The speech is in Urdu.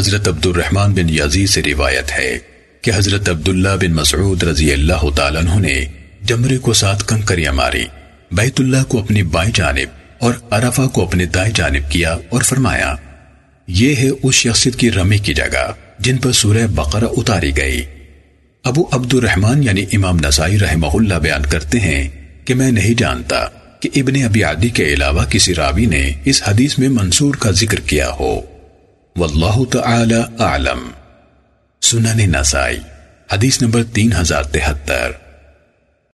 حضرت عبد الرحمن بن یزید سے روایت ہے کہ حضرت عبداللہ بن مسعود رضی اللہ تعالیٰ عنہ نے جمرے کو ساتھ کنکریاں ماری، بیت اللہ کو اپنی بائیں جانب اور عرفہ کو اپنے دائیں جانب کیا اور فرمایا، یہ ہے اس شخصیت کی رمی کی جگہ جن پر سورہ بقرہ اتاری گئی۔ ابو عبد الرحمن یعنی امام نسائی رحمہ اللہ بیان کرتے ہیں کہ میں نہیں جانتا کہ ابن ابی عادی کے علاوہ کسی راوی نے اس حدیث میں منصور کا ذکر کیا ہو۔ واللہ تعالی اعلم۔ سنن نسائی حدیث نمبر تین ہزار تہتر۔